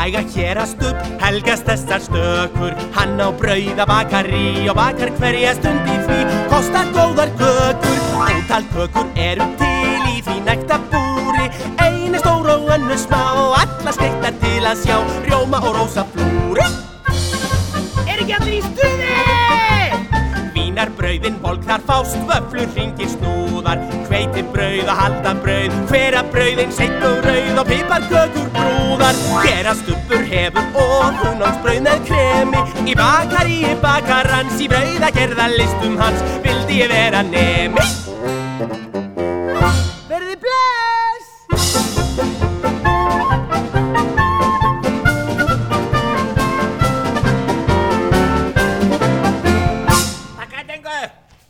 Jæga hér að stubb, helgast þessar stökur. Hann á brauða bakari og bakar hverja stund í því. Kostar góðar kökur, ótal kökur eru til í því nekta búri Einu stór og önnu smá, alla skreittar til að sjá. Rjóma og rósa flúri. Er ekki allir í stuði? Vínar brauðin, volk þar fást, vöflur, ringir, snúðar. Hveiti brauð og haldan brauð, hvera brauðin, seitt og rauð og pipar kökur Hvera stuppur hefur og hunnámsbrauð með kremi. Í bakari, bakar hans, í brauða gerða listum hans, vildi ég vera nemi